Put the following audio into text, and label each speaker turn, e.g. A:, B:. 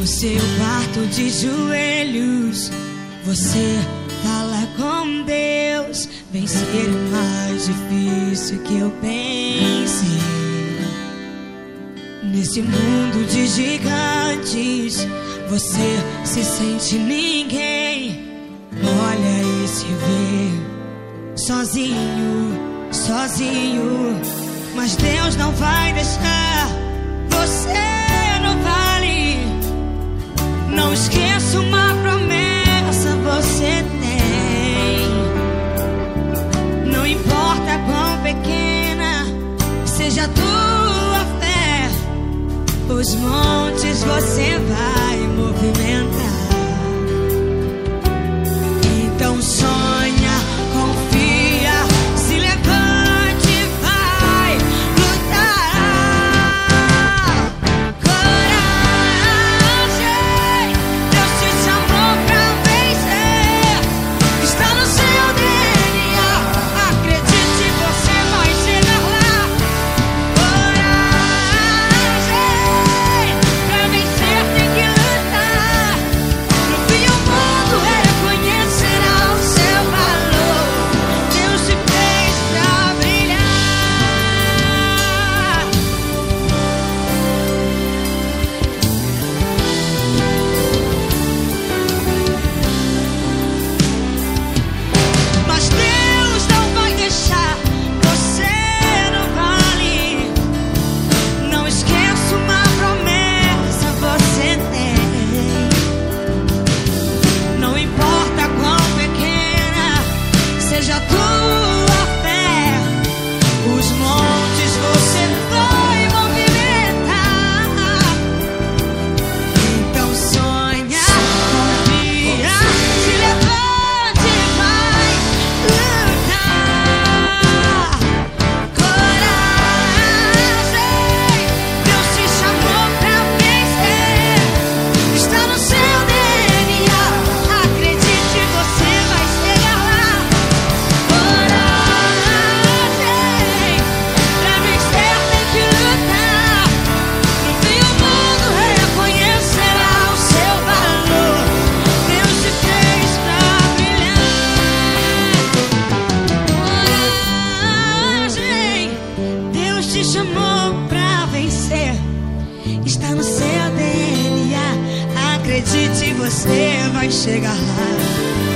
A: mundo de joelhos, você fala com Deus. Vencer é mais difícil que eu pense. Nesse mundo de gigantes, você se sente ninguém. Olha e se vê sozinho, sozinho. Mas Deus não vai deixar você Não esqueça uma promessa você tem. Não importa quão pequena seja a tua fé, os montes você vai movimentar. Seja a você vai chegar lá.